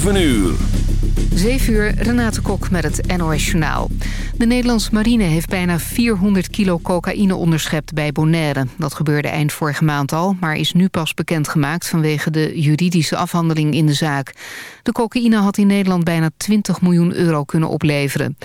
7 uur. 7 uur, Renate Kok met het NOS Journaal. De Nederlandse marine heeft bijna 400 kilo cocaïne onderschept bij Bonaire. Dat gebeurde eind vorige maand al, maar is nu pas bekendgemaakt... vanwege de juridische afhandeling in de zaak. De cocaïne had in Nederland bijna 20 miljoen euro kunnen opleveren.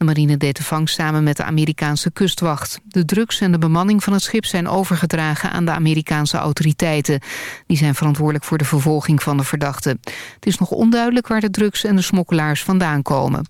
De marine deed de vangst samen met de Amerikaanse kustwacht. De drugs en de bemanning van het schip zijn overgedragen aan de Amerikaanse autoriteiten. Die zijn verantwoordelijk voor de vervolging van de verdachten. Het is nog onduidelijk waar de drugs en de smokkelaars vandaan komen.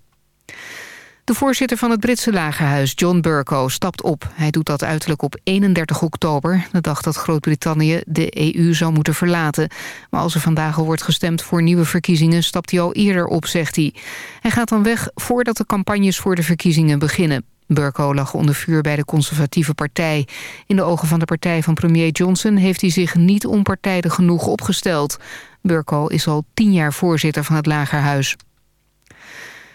De voorzitter van het Britse lagerhuis, John Burko, stapt op. Hij doet dat uiterlijk op 31 oktober, de dag dat Groot-Brittannië de EU zou moeten verlaten. Maar als er vandaag al wordt gestemd voor nieuwe verkiezingen, stapt hij al eerder op, zegt hij. Hij gaat dan weg voordat de campagnes voor de verkiezingen beginnen. Burko lag onder vuur bij de conservatieve partij. In de ogen van de partij van premier Johnson heeft hij zich niet onpartijdig genoeg opgesteld. Burko is al tien jaar voorzitter van het Lagerhuis.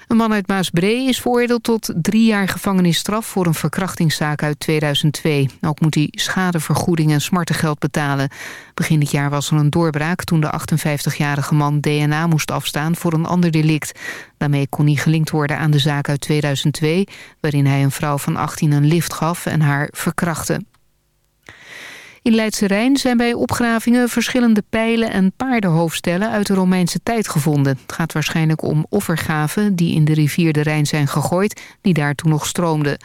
Een man uit Maasbree is veroordeeld tot drie jaar gevangenisstraf... voor een verkrachtingszaak uit 2002. Ook moet hij schadevergoeding en smartengeld betalen. Begin dit jaar was er een doorbraak toen de 58-jarige man DNA moest afstaan voor een ander delict. Daarmee kon hij gelinkt worden aan de zaak uit 2002... waarin hij een vrouw van 18 een lift gaf en haar verkrachtte. In Leidse Rijn zijn bij opgravingen verschillende pijlen en paardenhoofdstellen uit de Romeinse tijd gevonden. Het gaat waarschijnlijk om offergaven die in de rivier de Rijn zijn gegooid, die daar toen nog stroomden.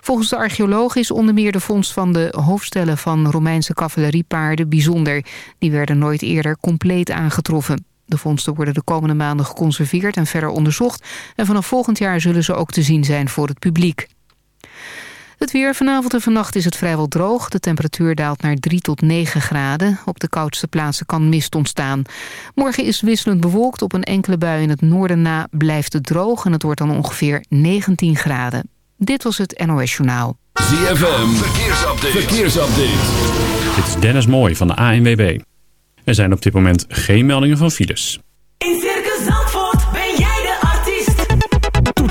Volgens de archeoloog is onder meer de vondst van de hoofdstellen van Romeinse cavaleriepaarden bijzonder. Die werden nooit eerder compleet aangetroffen. De vondsten worden de komende maanden geconserveerd en verder onderzocht. En vanaf volgend jaar zullen ze ook te zien zijn voor het publiek. Het weer vanavond en vannacht is het vrijwel droog. De temperatuur daalt naar 3 tot 9 graden. Op de koudste plaatsen kan mist ontstaan. Morgen is wisselend bewolkt. Op een enkele bui in het noorden na blijft het droog... en het wordt dan ongeveer 19 graden. Dit was het NOS Journaal. ZFM, verkeersupdate. verkeersupdate. Dit is Dennis Mooij van de ANWB. Er zijn op dit moment geen meldingen van files. In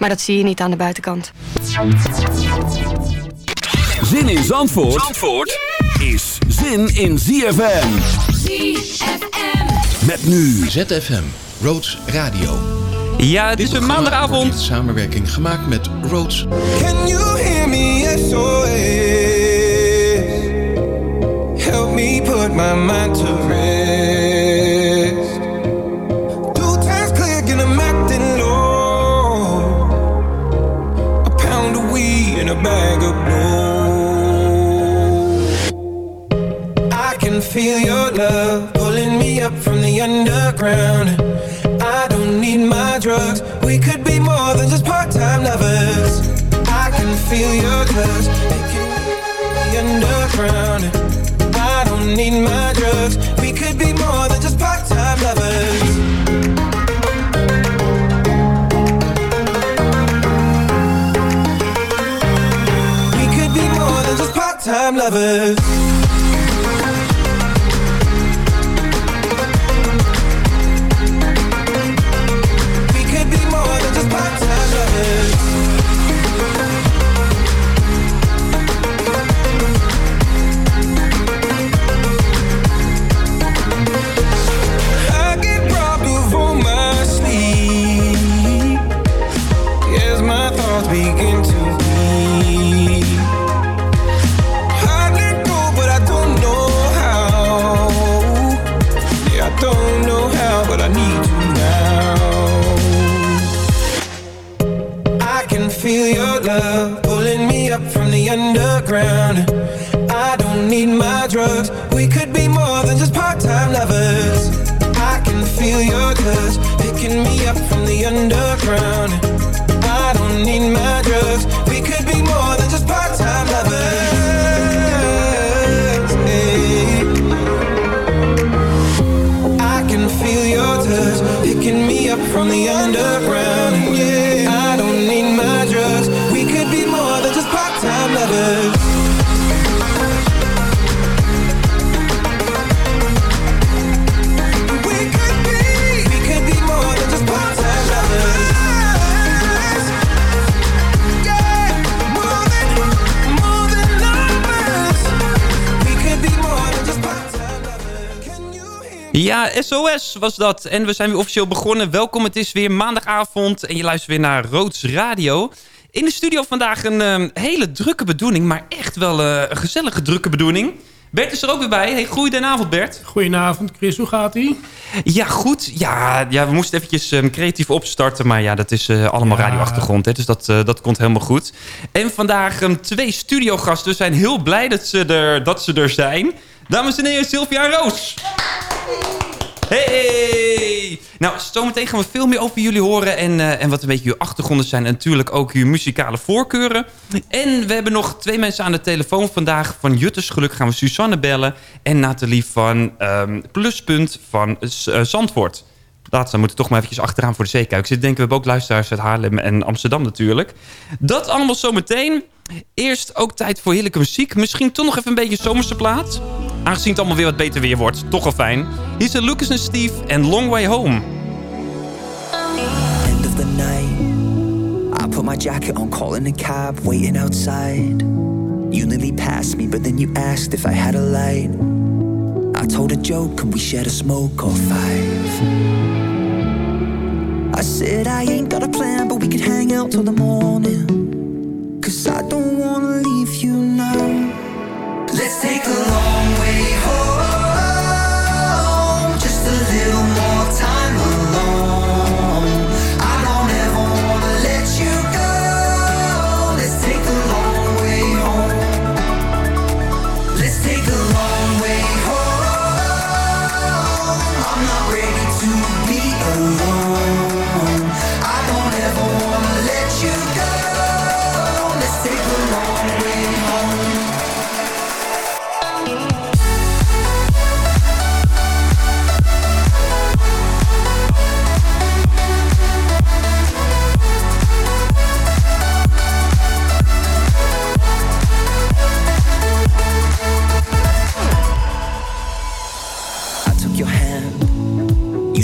Maar dat zie je niet aan de buitenkant. Zin in Zandvoort, Zandvoort is zin in ZFM. ZFM. Met nu ZFM, Roads Radio. Ja, het is een maandagavond. In samenwerking gemaakt met Roads. Can you hear me? SOS. Help me put my mind to rest. Feel your love pulling me up from the underground. I don't need my drugs. We could be more than just part-time lovers. I can feel your touch. Making me underground. I don't need my drugs. We could be more than just part-time lovers. We could be more than just part-time lovers. SOS was dat. En we zijn weer officieel begonnen. Welkom, het is weer maandagavond en je luistert weer naar Roods Radio. In de studio vandaag een ehm, hele drukke bedoeling, maar echt wel eh, een gezellige drukke bedoeling. Bert is er ook weer bij. Hey, goedenavond Bert. Goedenavond Chris, hoe gaat ie? Ja, goed. Ja, ja we moesten eventjes ehm, creatief opstarten, maar ja, dat is eh, allemaal Ja. radioachtergrond. Hè, dus dat, eh, dat komt helemaal goed. En vandaag ehm, twee studiogasten. We zijn heel blij dat ze er, dat ze er zijn. Dames en heren, Sylvia en Roos. Hey! Nou, zometeen gaan we veel meer over jullie horen en, eh, en wat een beetje uw achtergronden zijn. En natuurlijk ook uw muzikale voorkeuren. En we hebben nog twee mensen aan de telefoon vandaag. Van Jutters Geluk gaan we Suzanne bellen. En Nathalie van ehm, Pluspunt van uh, Zandvoort. Laatst, dan moeten we toch maar eventjes achteraan voor de zeekijk. Ik zit denken we hebben ook luisteraars uit Haarlem en Amsterdam natuurlijk. Dat allemaal zometeen. Eerst ook tijd voor heerlijke muziek. Misschien toch nog even een beetje zomerse plaat. Aangezien het allemaal weer wat beter weer wordt. Toch wel fijn. Hier zijn Lucas en Steve en Long Way Home. End of the night. I put my jacket on, calling a cab, waiting outside. You nearly passed me, but then you asked if I had a light. I told a joke and we shared a smoke or five. I said I ain't got a plan, but we could hang out till the morning. Cause I don't wanna leave you now. Let's take a long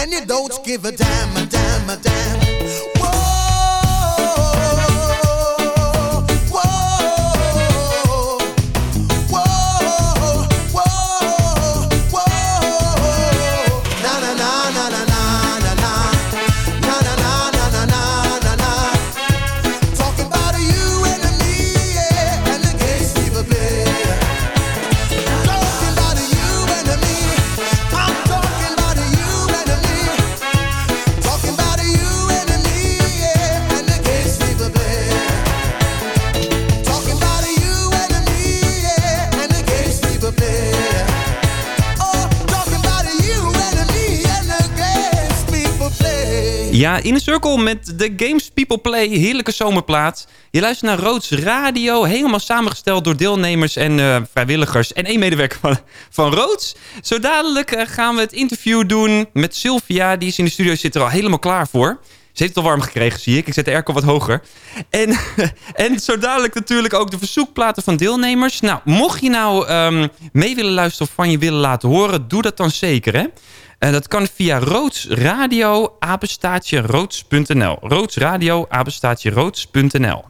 And you don't give a damn, a damn, a damn. Ja, in een cirkel met de Games People Play. Heerlijke zomerplaat. Je luistert naar Roots Radio. Helemaal samengesteld door deelnemers en eh, vrijwilligers. En één medewerker van, van Roods. Zo dadelijk eh, gaan we het interview doen met Sylvia. Die is in de studio, zit er al helemaal klaar voor. Ze heeft het al warm gekregen, zie ik. Ik zet de airco wat hoger. En, en zo dadelijk natuurlijk ook de verzoekplaten van deelnemers. Nou, mocht je nou ehm, mee willen luisteren of van je willen laten horen... doe dat dan zeker, hè. En dat kan via roodsradio, apenstaatje roods.nl. Roodsradio, apenstaatje roods.nl.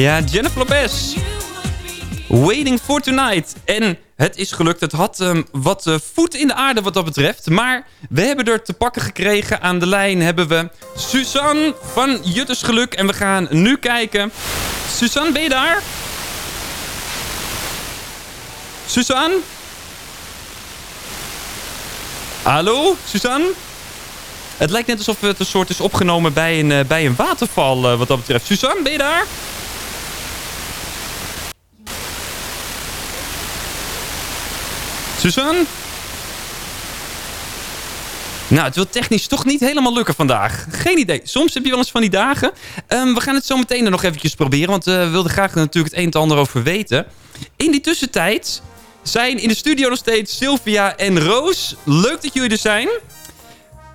Ja, Jennifer Lopez. Waiting for Tonight. En het is gelukt. Het had ehm, wat eh, voet in de aarde wat dat betreft. Maar we hebben er te pakken gekregen. Aan de lijn hebben we Suzanne van Jutters Geluk. En we gaan nu kijken. Suzanne, ben je daar? Suzanne? Hallo, Suzanne? Het lijkt net alsof het een soort is opgenomen bij een, eh, bij een waterval eh, wat dat betreft. Suzanne, ben je daar? Suzanne? Nou, het wil technisch toch niet helemaal lukken vandaag. Geen idee. Soms heb je wel eens van die dagen. Ehm, we gaan het zo meteen er nog eventjes proberen. Want eh, we wilden graag natuurlijk het een en ander over weten. In die tussentijd zijn in de studio nog steeds Sylvia en Roos. Leuk dat jullie er zijn.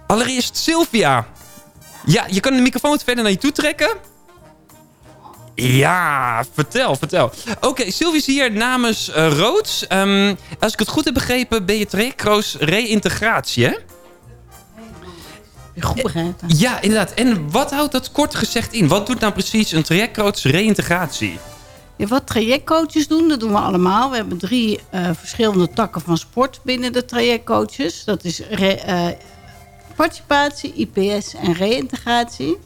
Allereerst Sylvia. Ja, je kan de microfoon verder naar je toe trekken. Ja, vertel, vertel. Oké, Sylvie is hier namens eh, Roods. Ehm, als ik het goed heb begrepen, ben je traject Roos reïntegratie, hè? Goed begrepen. Ja, inderdaad. En wat houdt dat kort gezegd in? Wat doet nou precies een traject Roods reïntegratie? Ja, wat trajectcoaches doen, dat doen we allemaal. We hebben drie eh, verschillende takken van sport binnen de trajectcoaches. Dat is re- eh, participatie, IPS en reïntegratie.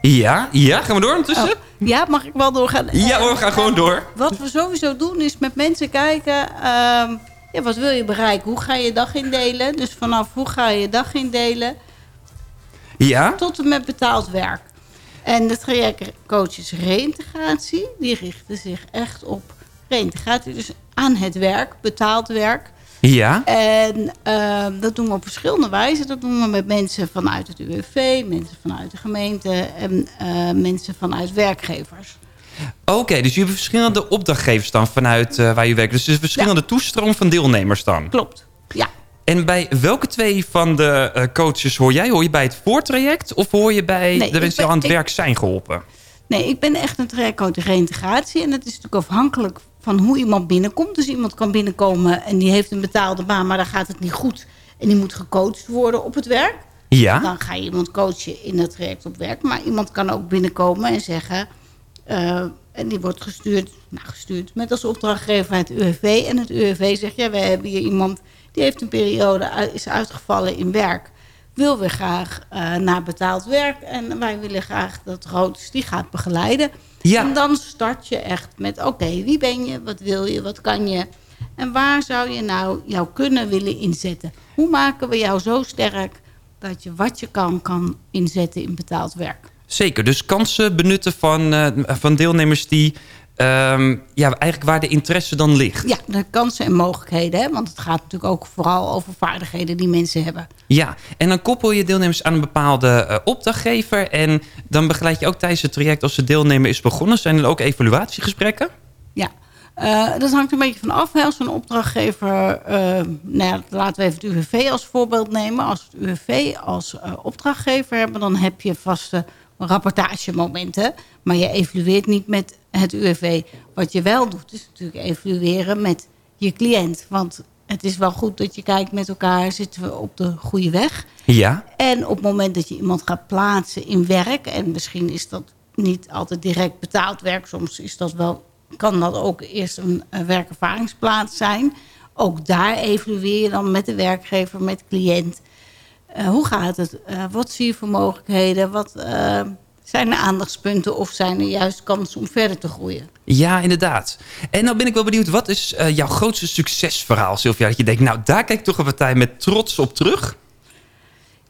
Ja, ja, gaan we door ondertussen? Oh, ja, mag ik wel doorgaan? Ja hoor, we gaan gewoon door. Wat we sowieso doen is met mensen kijken... ehm, ja, wat wil je bereiken? Hoe ga je je dag indelen? Dus vanaf hoe ga je je dag indelen... Ja? tot en met betaald werk. En de trajectcoaches reïntegratie... die richten zich echt op reïntegratie. Dus aan het werk, betaald werk... Ja? En ehm, dat doen we op verschillende wijzen. Dat doen we met mensen vanuit het UWV, mensen vanuit de gemeente en eh, mensen vanuit werkgevers. Oké, dus je hebt verschillende opdrachtgevers dan vanuit eh, waar je werkt. Dus er is verschillende toestroom van deelnemers dan? Klopt, ja. En bij welke twee van de eh, coaches hoor jij? Hoor je bij het voortraject of hoor je bij Nee, de mensen die aan het ik- werk zijn geholpen? Nee, ik ben echt een trajectcoach reïntegratie. En dat is natuurlijk afhankelijk van hoe iemand binnenkomt. Dus iemand kan binnenkomen en die heeft een betaalde baan... maar dan gaat het niet goed en die moet gecoacht worden op het werk. Ja? Dan ga je iemand coachen in het traject op werk. Maar iemand kan ook binnenkomen en zeggen... eh, en die wordt gestuurd, nou gestuurd met als opdrachtgever het UWV. En het UWV zegt, ja, we hebben hier iemand... die heeft een periode, is uitgevallen in werk... wil weer graag eh, naar betaald werk. En wij willen graag dat Roos die gaat begeleiden. Ja. En dan start je echt met, oké, wie ben je? Wat wil je? Wat kan je? En waar zou je nou jouw kunnen willen inzetten? Hoe maken we jou zo sterk dat je wat je kan, kan inzetten in betaald werk? Zeker, dus kansen benutten van, eh, van deelnemers die... ehm, ja, eigenlijk waar de interesse dan ligt. Ja, de kansen en mogelijkheden. Hè? Want het gaat natuurlijk ook vooral over vaardigheden die mensen hebben. Ja, en dan koppel je deelnemers aan een bepaalde eh, opdrachtgever... en dan begeleid je ook tijdens het traject als de deelnemer is begonnen. Zijn er ook evaluatiegesprekken? Ja, Eh, dat hangt een beetje van af. Als een opdrachtgever, eh, nou ja, laten we even het UWV als voorbeeld nemen. Als het UWV als opdrachtgever hebben, dan heb je vaste rapportagemomenten. Maar je evalueert niet met het UWV. Wat je wel doet, is natuurlijk evalueren met je cliënt. Want het is wel goed dat je kijkt met elkaar, zitten we op de goede weg? Ja. En op het moment dat je iemand gaat plaatsen in werk... en misschien is dat niet altijd direct betaald werk... soms is dat wel, kan dat ook eerst een, een werkervaringsplaats zijn. Ook daar evalueer je dan met de werkgever, met de cliënt. Eh, hoe gaat het? Eh, wat zie je voor mogelijkheden? Wat eh, zijn er aandachtspunten of zijn er juist kansen om verder te groeien? Ja, inderdaad. En nou ben ik wel benieuwd, wat is jouw grootste succesverhaal, Sylvia? Dat je denkt, nou, daar kijk ik toch een partij met trots op terug.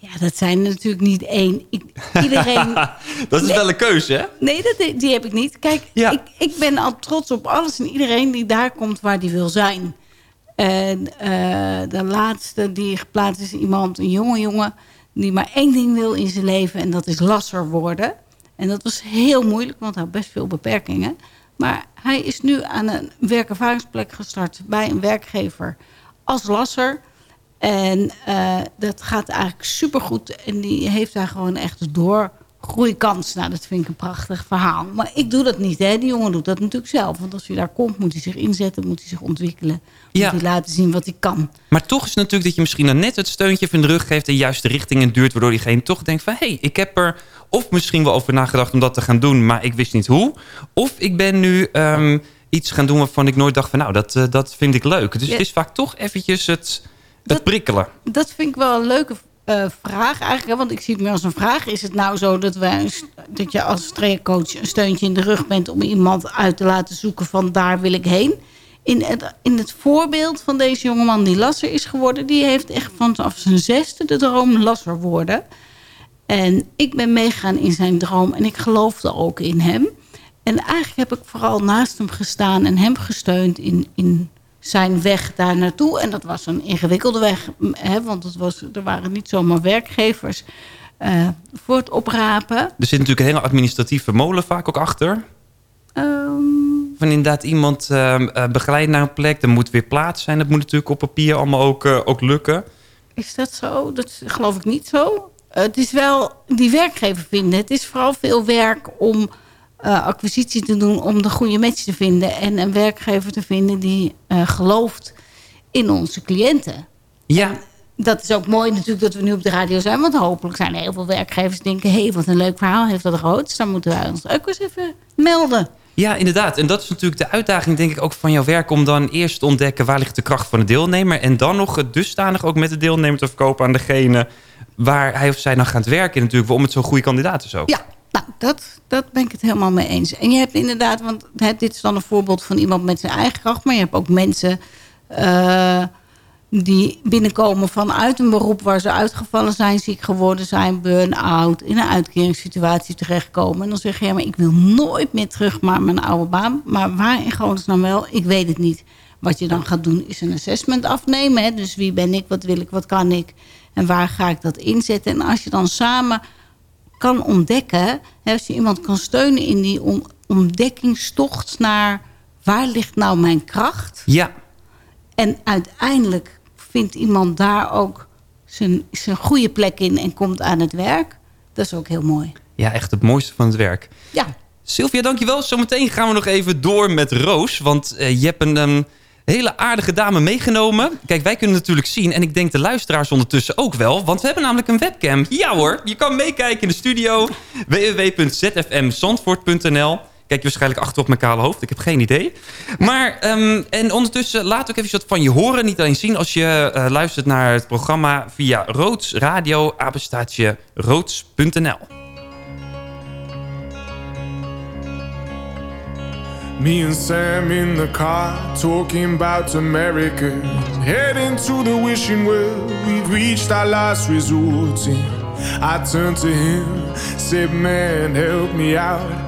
Ja, dat zijn er natuurlijk niet één. Ik, iedereen, dat is Nee. wel een keuze, hè? Nee, dat, die heb ik niet. Kijk, ik, ik ben al trots op alles en iedereen die daar komt waar die wil zijn. En eh, de laatste die geplaatst is iemand, een jonge jongen... die maar één ding wil in zijn leven en dat is lasser worden. En dat was heel moeilijk, want hij had best veel beperkingen. Maar hij is nu aan een werkervaringsplek gestart bij een werkgever als lasser... En eh, dat gaat eigenlijk supergoed. En die heeft daar gewoon echt door groeikans. Nou, dat vind ik een prachtig verhaal. Maar ik doe dat niet, hè. Die jongen doet dat natuurlijk zelf. Want als hij daar komt, moet hij zich inzetten, moet hij zich ontwikkelen. Ja. Laten zien wat hij kan. Maar toch is het natuurlijk dat je misschien dan net het steuntje van de rug geeft... en juist de richting in duurt, waardoor diegene toch denkt van... hé, hey, ik heb er of misschien wel over nagedacht om dat te gaan doen... maar ik wist niet hoe. Of ik ben nu ehm, iets gaan doen waarvan ik nooit dacht van... nou, dat, eh, dat vind ik leuk. Dus Ja. het is vaak toch eventjes het, het prikkelen. Dat vind ik wel een leuke eh, vraag eigenlijk. Want ik zie het meer als een vraag. Is het nou zo dat, wij, dat je als trajectcoach een steuntje in de rug bent... om iemand uit te laten zoeken van daar wil ik heen? In het, in het voorbeeld van deze jongeman die lasser is geworden... die heeft echt vanaf zijn zesde de droom lasser worden. En ik ben meegegaan in zijn droom en ik geloofde ook in hem. En eigenlijk heb ik vooral naast hem gestaan en hem gesteund in, in zijn weg daar naartoe. En dat was een ingewikkelde weg, hè, want het was, er waren niet zomaar werkgevers eh, voor het oprapen. Er zit natuurlijk een hele administratieve molen vaak ook achter. Ehm, Van inderdaad iemand ehm, eh, begeleidt naar een plek. Er moet weer plaats zijn. Dat moet natuurlijk op papier allemaal ook, eh, ook lukken. Is dat zo? Dat geloof ik niet zo. Eh, het is wel die werkgever vinden. Het is vooral veel werk om acquisitie te doen... om de goede match te vinden. En een werkgever te vinden die gelooft in onze cliënten. Ja. Dat is ook mooi natuurlijk dat we nu op de radio zijn. Want hopelijk zijn er heel veel werkgevers die denken... hé, hey, wat een leuk verhaal heeft dat rood. Dus dan moeten wij ons ook eens even melden. Ja, inderdaad. En dat is natuurlijk de uitdaging, denk ik, ook van jouw werk... om dan eerst te ontdekken waar ligt de kracht van de deelnemer... en dan nog het dusdanig ook met de deelnemer te verkopen aan degene... waar hij of zij dan gaat werken natuurlijk... om het zo'n goede kandidaat is ook. Ja, nou, dat, dat ben ik het helemaal mee eens. En je hebt inderdaad, want dit is dan een voorbeeld van iemand met zijn eigen kracht... maar je hebt ook mensen eh, die binnenkomen vanuit een beroep... waar ze uitgevallen zijn, ziek geworden zijn, burn-out... in een uitkeringssituatie terechtkomen. En dan zeg je, ja, maar ik wil nooit meer terug naar mijn oude baan. Maar waar in godsnaam wel, ik weet het niet. Wat je dan gaat doen is een assessment afnemen. Hè? Dus wie ben ik, wat wil ik, wat kan ik... en waar ga ik dat inzetten. En als je dan samen kan ontdekken... hè, als je iemand kan steunen in die on- ontdekkingstocht naar... waar ligt nou mijn kracht? Ja. En uiteindelijk vindt iemand daar ook zijn, zijn goede plek in... en komt aan het werk. Dat is ook heel mooi. Ja, echt het mooiste van het werk. Ja. Sylvia, dankjewel. Zometeen gaan we nog even door met Roos. Want eh, je hebt een ehm, hele aardige dame meegenomen. Kijk, wij kunnen natuurlijk zien. En ik denk de luisteraars ondertussen ook wel. Want we hebben namelijk een webcam. Ja hoor, je kan meekijken in de studio. www.zfmzandvoort.nl Kijk je waarschijnlijk achter op mijn kale hoofd. Ik heb geen idee. Maar, ehm, en ondertussen laat ook even wat van je horen. Niet alleen zien als je eh, luistert naar het programma via Roods Radio, apenstaatje roods.nl. Me and Sam in the car talking about America. Heading to the wishing well, we've reached our last resort. I turned to him, said, Man, help me out.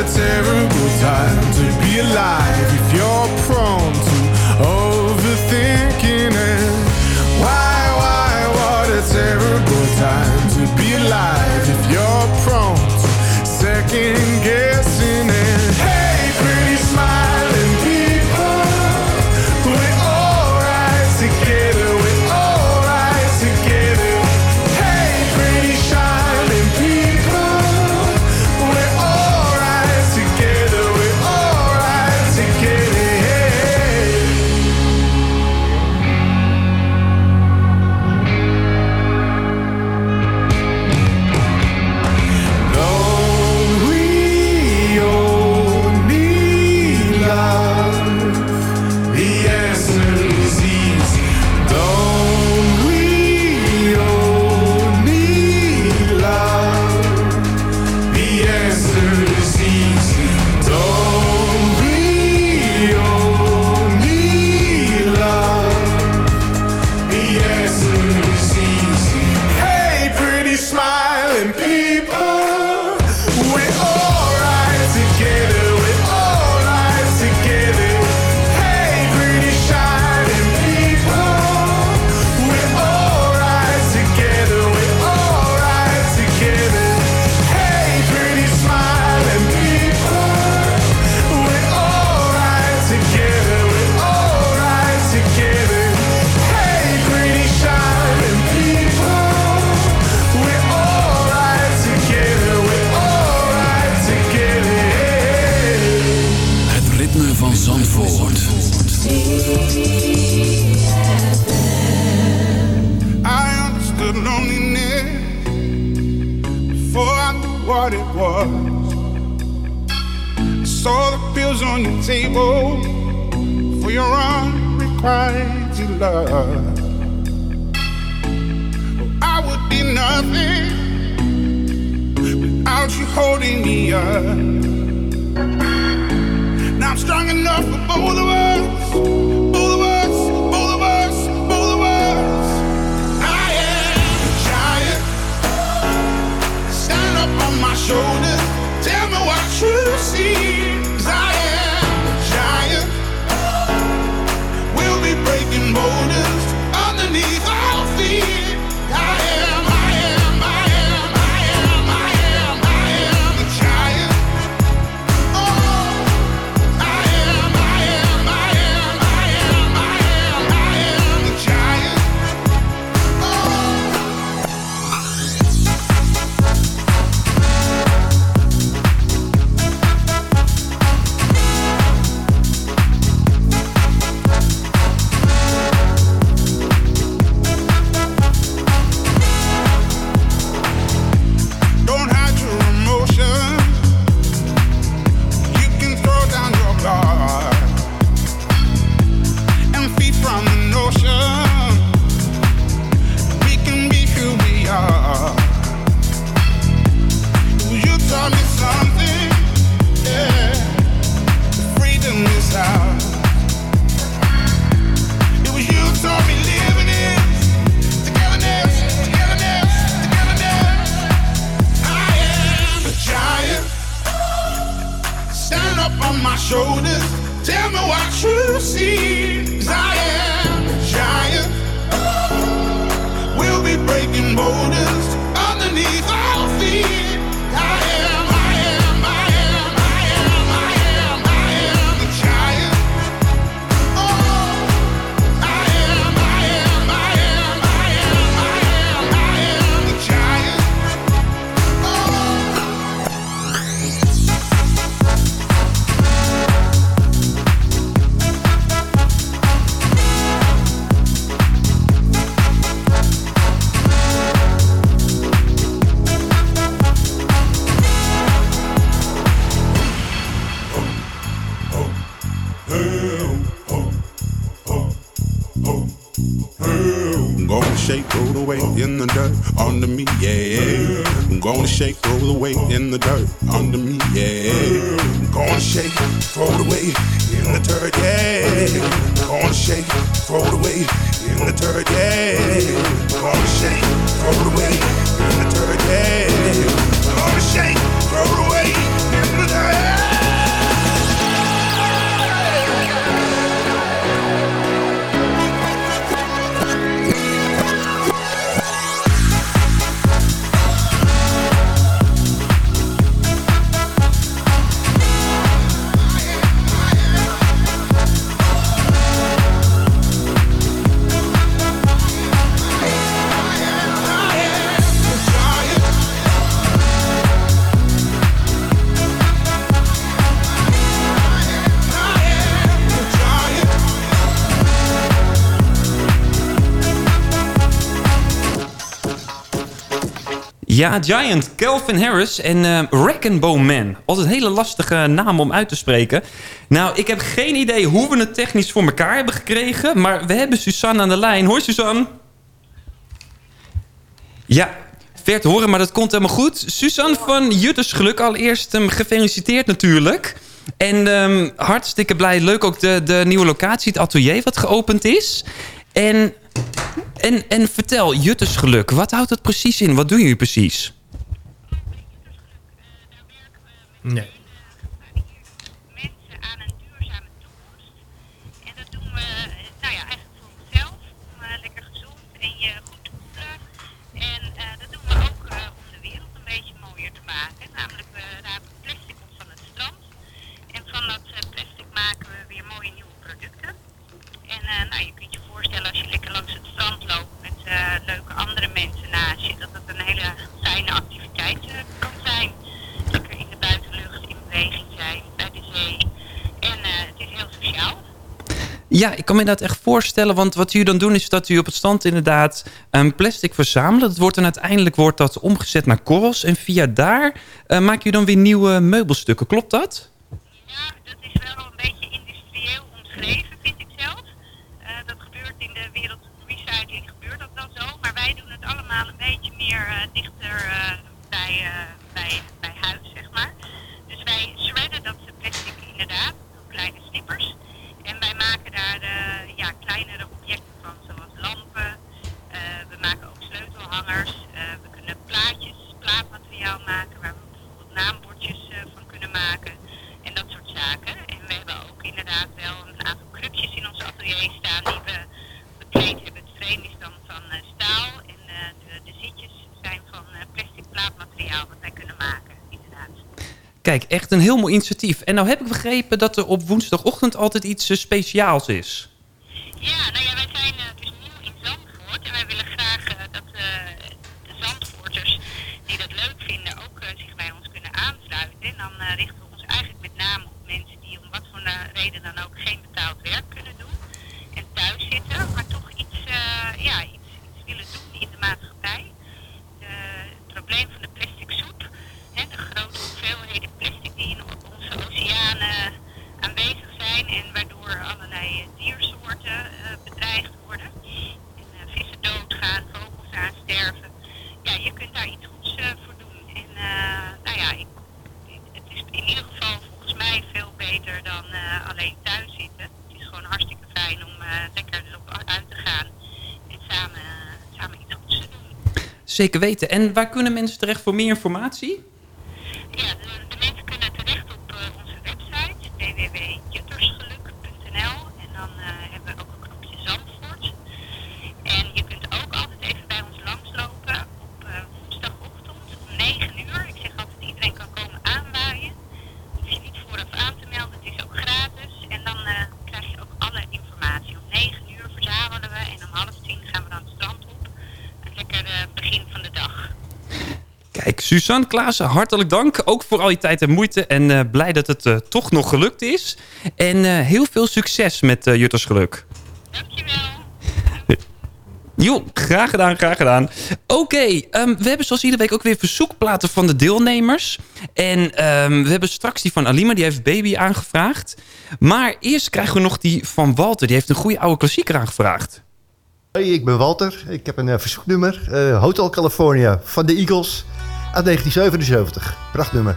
a terrible time to be alive if you're prone to overthinking it. Why, why, what a terrible time to be alive if you're prone to second guessing in the dirt. Ja, Giant, Kelvin Harris en uh, Man. Altijd een hele lastige naam om uit te spreken. Nou, ik heb geen idee hoe we het technisch voor elkaar hebben gekregen... maar we hebben Suzanne aan de lijn. Hoi, Suzanne. Ja, ver te horen, maar dat komt helemaal goed. Suzanne van Juttersgeluk, allereerst um, gefeliciteerd natuurlijk... En ehm, hartstikke blij. Leuk ook de, de nieuwe locatie, het atelier wat geopend is. En en, en vertel, Juttersgeluk, wat houdt dat precies in? Wat doen jullie precies? Nee. Ja, ik kan me inderdaad echt voorstellen. Want wat jullie dan doen is dat u op het stand inderdaad um, plastic verzamelen. Dat wordt dan uiteindelijk wordt dat omgezet naar korrels. En via daar uh, maak je dan weer nieuwe meubelstukken. Klopt dat? Ja, dat is wel een beetje industrieel omschreven, vind ik zelf. Uh, dat gebeurt in de wereld recycling, gebeurt dat wel zo. Maar wij doen het allemaal een beetje meer uh, dichter bij, bij, bij huis, zeg maar. Dus wij shredden dat plastic inderdaad, kleine snippers. Uh, ja, kleinere objecten van, zoals lampen. Uh, we maken ook sleutelhangers. Uh, we kunnen plaatjes, plaatmateriaal maken waar we bijvoorbeeld naambordjes van kunnen maken. En dat soort zaken. En we hebben ook inderdaad wel een aantal krukjes in ons atelier staan we bekleed hebben. Het frame is dan van staal en de, de zitjes zijn van plastic plaatmateriaal wat wij kunnen maken. Kijk, echt een heel mooi initiatief. En nou heb ik begrepen dat er op woensdagochtend altijd iets uh, speciaals is. Ja, nou ja, wij zijn uh, dus nieuw in Zandvoort. En wij willen graag uh, dat de Zandvoorters die dat leuk vinden ook zich bij ons kunnen aansluiten. En dan richten ons eigenlijk met name op mensen die om wat voor reden dan ook geen betaald werk kunnen doen. En thuis zitten, maar toch iets, ja, iets, iets willen doen in de maatschappij. De, het probleem van de plastic soep, hè, de grote hoeveelheden plastic die in onze oceanen aanwezig zijn en waardoor allerlei diersoorten uh, bedreigd worden. En uh, vissen doodgaan, vogels aansterven. Ja, je kunt daar iets goeds uh, voor doen. En nou ja, ik, het is in ieder geval volgens mij veel beter dan alleen thuis zitten. Het is gewoon hartstikke fijn om lekker erop uit te gaan en samen, samen iets goeds te doen. Zeker weten. En waar kunnen mensen terecht voor meer informatie? Ja, de, de mensen kunnen terecht op uh, onze website www.juttersgeluk.nl en dan uh, hebben we ook een knopje Zandvoort. En je kunt ook altijd even bij ons langslopen op uh, woensdagochtend om 9 uur. Ik zeg altijd iedereen kan komen aanwaaien. Hoef je niet vooraf aan te melden, het is ook gratis. En dan krijg je ook alle informatie. Om 9 uur verzamelen we en om half tien gaan we dan het strand op. Een lekker begin van de dag. Kijk, Suzanne Klaassen, hartelijk dank. Ook voor al je tijd en moeite. En uh, blij dat het uh, toch nog gelukt is. En uh, heel veel succes met Jutters Geluk. Dankjewel. Jo, graag gedaan, graag gedaan. Oké, um, we hebben zoals iedere week ook weer verzoekplaten van de deelnemers. En um, we hebben straks die van Alima, die heeft Baby aangevraagd. Maar eerst krijgen we nog die van Walter. Die heeft een goede oude klassieker aangevraagd. Hey, ik ben Walter. Ik heb een verzoeknummer. Uh, Hotel California van de Eagles uit 1977. Prachtnummer.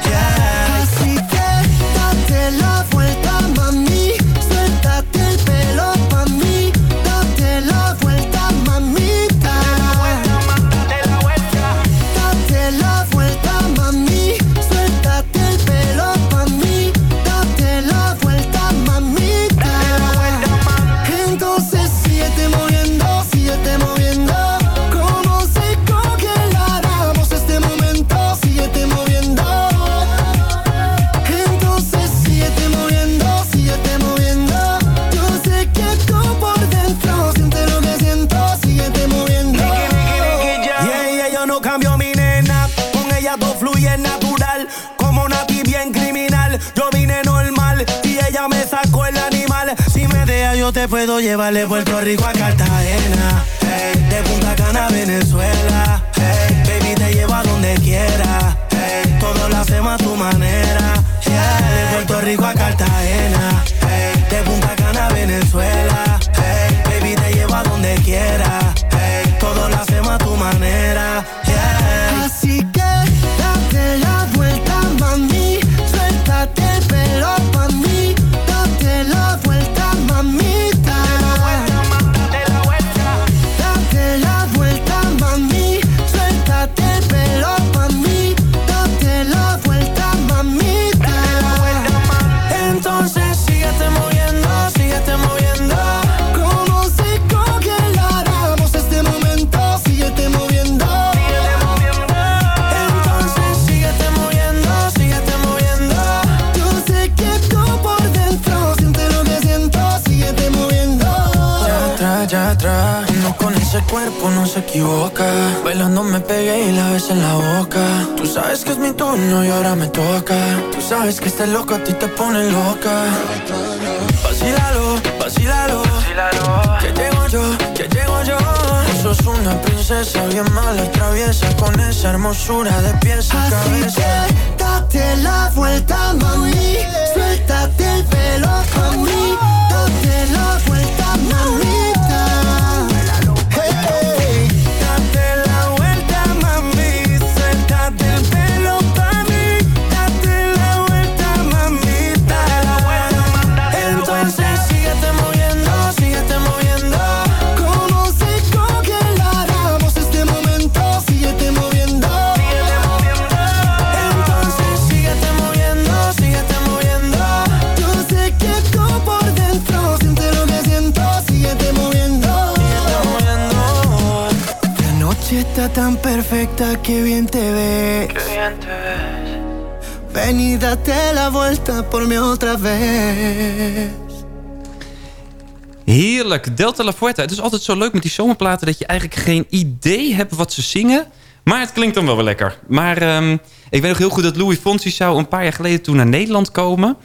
te puedo llevar de Puerto Rico a Cartagena. Eh, de Punta Cana a Venezuela. Eh, baby, te llevo a donde quiera. Hey, todo lo hacemos a tu manera. De Puerto Rico a Cartagena. Ese cuerpo no se equivoca. Bailando me pegué y la ves en la boca. Tú sabes que es mi turno y ahora me toca. Tú sabes que este loco a ti te pone loca. Vacílalo, vacílalo. Que llego yo, que llego yo. Sos una princesa bien mala, traviesa. Con esa hermosura de pies a cabeza. que date la vuelta, mami. Suéltate el pelo, mami. Date la vuelta, mamita. Bien te ves. Qué bien te ves. Ven y date la vuelta por mí otra vez. Heerlijk, Delta La Fuerza. Het is altijd zo leuk met die zomerplaten... dat je eigenlijk geen idee hebt wat ze zingen. Maar het klinkt dan wel weer lekker. Maar ehm, ik weet nog heel goed dat Louis Fonsi zou een paar jaar geleden toen naar Nederland komen.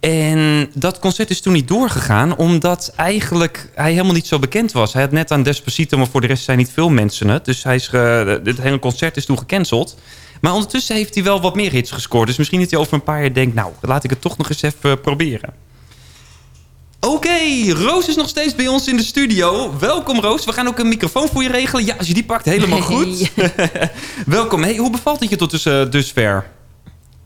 En dat concert is toen niet doorgegaan... omdat eigenlijk hij helemaal niet zo bekend was. Hij had net aan Despacito, maar voor de rest zijn niet veel mensen het. Dus hij is ge- dit hele concert is toen gecanceld. Maar ondertussen heeft hij wel wat meer hits gescoord. Dus misschien dat hij over een paar jaar denkt... nou, laat ik het toch nog eens even proberen. Oké, Roos is nog steeds bij ons in de studio. Welkom Roos, we gaan ook een microfoon voor je regelen. Ja, als je die pakt, helemaal goed. Welkom. Hey, hoe bevalt het je tot dus, eh, dusver?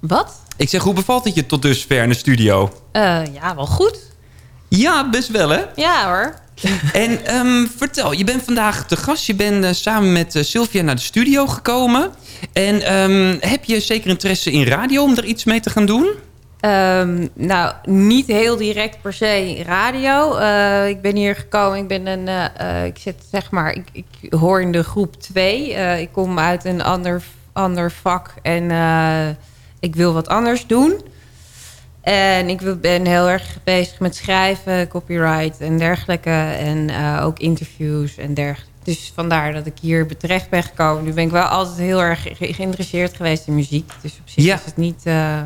Wat? Ik zeg, hoe bevalt het je tot dusver in de studio? Eh, ja, wel goed. Ja, best wel hè? Ja hoor. En ehm, vertel, je bent vandaag te gast. Je bent eh, samen met eh, Sylvia naar de studio gekomen. En ehm, heb je zeker interesse in radio om er iets mee te gaan doen? Ehm, nou, niet heel direct per se radio. Ik ben hier gekomen. Ik ben een. ik zit zeg maar. Ik, ik hoor in de groep 2. Eh, ik kom uit een ander, ander vak en ik wil wat anders doen. En ik ben heel erg bezig met schrijven, copyright en dergelijke. En eh, ook interviews en dergelijke. Dus vandaar dat ik hier terecht ben gekomen. Nu ben ik wel altijd heel erg ge- geïnteresseerd geweest in muziek. Dus op zich Ja. is het niet... eh,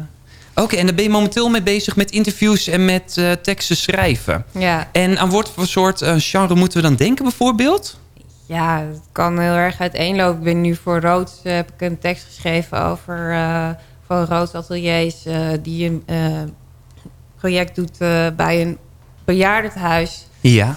Oké, en daar ben je momenteel mee bezig met interviews en met eh, teksten schrijven. Ja. En aan wat voor soort genre moeten we dan denken bijvoorbeeld? Ja, het kan heel erg uiteenlopen. Ik ben nu voor Rood heb ik een tekst geschreven over voor Rood Ateliers eh, die een eh, project doet eh, bij een bejaardentehuis. Ja.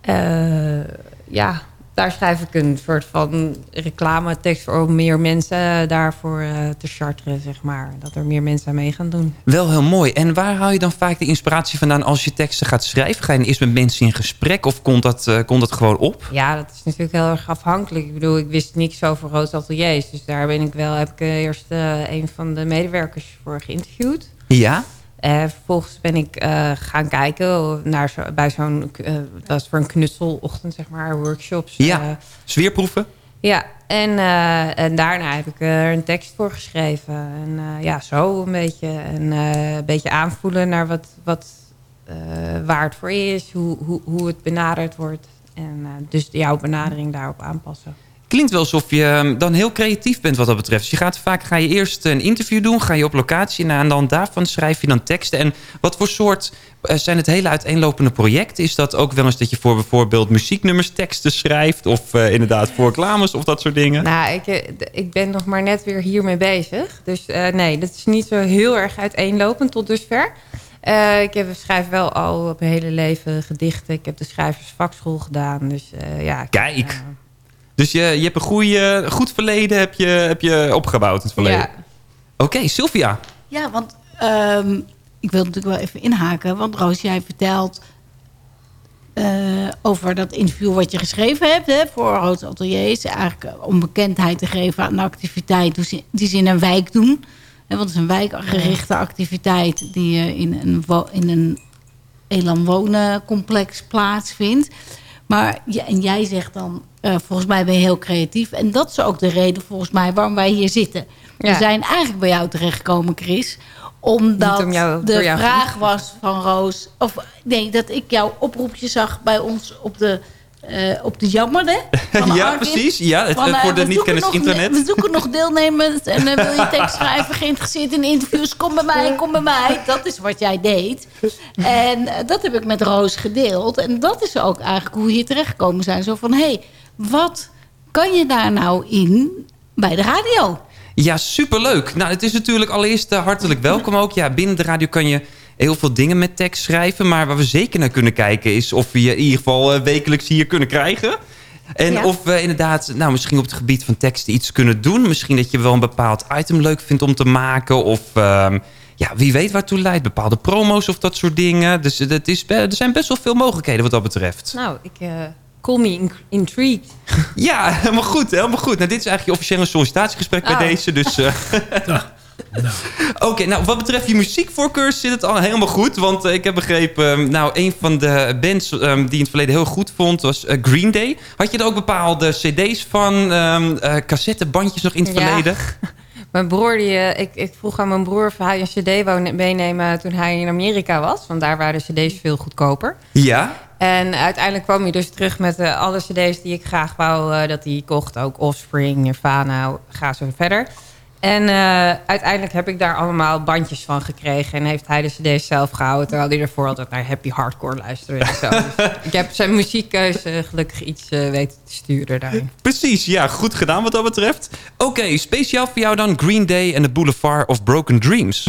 Eh, ja, daar schrijf ik een soort van reclame-tekst voor om meer mensen daarvoor eh, te charteren, zeg maar. Dat er meer mensen aan mee gaan doen. Wel heel mooi. En waar haal je dan vaak de inspiratie vandaan als je teksten gaat schrijven? Ga je dan eerst met mensen in gesprek of komt dat, eh, komt dat gewoon op? Ja, dat is natuurlijk heel erg afhankelijk. Ik bedoel, ik wist niks over Rood Ateliers. Dus daar ben ik wel, heb ik eh, eerst een van de medewerkers voor geïnterviewd. Ja. Eh, vervolgens ben ik eh, gaan kijken naar zo, bij zo'n... eh, dat is voor een knutselochtend, zeg maar, workshops. Ja, eh, sfeerproeven? ja, en, eh, en daarna heb ik er een tekst voor geschreven. En eh, ja, zo een beetje. En eh, een beetje aanvoelen naar wat, wat, eh, waar het voor is, hoe, hoe, hoe het benaderd wordt. En eh, dus jouw benadering daarop aanpassen. Klinkt wel alsof je ehm, dan heel creatief bent wat dat betreft. Dus je gaat vaak ga je eerst een interview doen, ga je op locatie en dan daarvan schrijf je dan teksten. En wat voor soort eh, zijn het hele uiteenlopende projecten? Is dat ook wel eens dat je voor bijvoorbeeld muzieknummers teksten schrijft of eh, inderdaad voor reclames of dat soort dingen? Nou, ik, eh, ik ben nog maar net weer hiermee bezig. Dus nee, dat is niet zo heel erg uiteenlopend tot dusver. Eh, ik heb, schrijf wel al op mijn hele leven gedichten. Ik heb de schrijversvakschool gedaan. Dus ja, ik- Kijk. Dus je, je hebt een goede, goed verleden heb je, heb je opgebouwd in het verleden. Ja. Oké, Sylvia. Ja, want ehm, ik wil natuurlijk wel even inhaken. Want Roos, jij vertelt eh, over dat interview wat je geschreven hebt hè, voor Roos Ateliers. Eigenlijk om bekendheid te geven aan de activiteit die ze- die ze in een wijk doen. Hè, want het is een wijkgerichte activiteit die eh, in een, wo- in een elan wonencomplex plaatsvindt. Maar ja, en jij zegt dan, eh, volgens mij ben je heel creatief. En dat is ook de reden volgens mij waarom wij hier zitten. We zijn eigenlijk bij jou terechtgekomen, Chris. Omdat Niet om jou- de vraag was van Roos... Of nee, dat ik jouw oproepje zag bij ons op de eh, op de jammer, hè? Van ja, precies. Ja, het, Van, eh, voor de we zoeken niet-kennis nog- internet. We zoeken nog deelnemers en wil je tekst schrijven, geïnteresseerd in interviews, kom bij mij, kom bij mij. Dat is wat jij deed. En dat heb ik met Roos gedeeld. En dat is ook eigenlijk hoe we hier terechtgekomen zijn. Zo van, hé, hey, wat kan je daar nou in bij de radio? Ja, superleuk. Nou, het is natuurlijk allereerst eh, hartelijk welkom ook. Ja, binnen de radio kan je heel veel dingen met tekst schrijven. Maar waar we zeker naar kunnen kijken is of we je in ieder geval eh, wekelijks hier kunnen krijgen. En Ja. of we inderdaad, nou, misschien op het gebied van teksten iets kunnen doen. Misschien dat je wel een bepaald item leuk vindt om te maken. Of ehm, ja, wie weet waartoe leidt. Bepaalde promo's of dat soort dingen. Dus eh, het is, er zijn best wel veel mogelijkheden wat dat betreft. Nou, ik eh, call me in- intrigued. Ja, helemaal goed. Helemaal goed. Nou, dit is eigenlijk je officiële sollicitatiegesprek bij Oh. deze. Dus, eh, Oké, nou wat betreft je muziekvoorkeur zit het al helemaal goed. Want eh, ik heb begrepen, eh, nou een van de bands eh, die in het verleden heel goed vond was eh, Green Day. Had je er ook bepaalde cd's van, ehm eh, cassettebandjes nog in het Ja. verleden? Mijn broer, die, eh, ik, ik vroeg aan mijn broer of hij een cd meenemen toen hij in Amerika was. Want daar waren de cd's veel goedkoper. Ja. En uiteindelijk kwam hij dus terug met eh, alle cd's die ik graag wou eh, dat hij kocht. Ook Offspring, Nirvana, ga zo verder. En eh, uiteindelijk heb ik daar allemaal bandjes van gekregen. En heeft hij de cd's zelf gehouden. Terwijl hij ervoor altijd naar happy hardcore luisterde. En zo. Dus ik heb zijn muziekkeuze gelukkig iets eh, weten te sturen daarin. Precies, ja, goed gedaan wat dat betreft. Oké, speciaal voor jou dan Green Day en de Boulevard of Broken Dreams.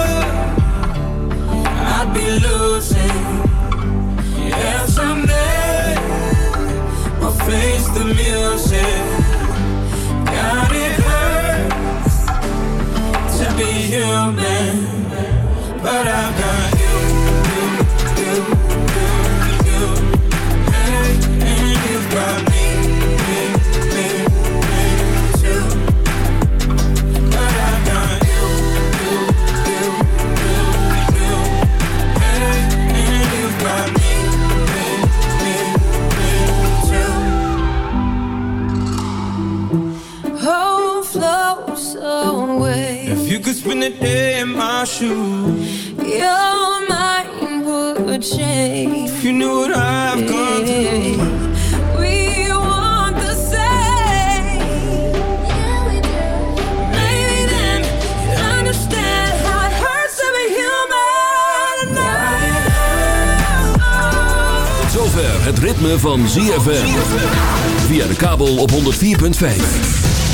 I'd be losing. Yeah, someday we'll face the music. God, it hurts to be human, but I've got in my shoes, Your mind would change. if you knew what I've gone through. Het ritme van ZFM. Via de kabel op 104.5.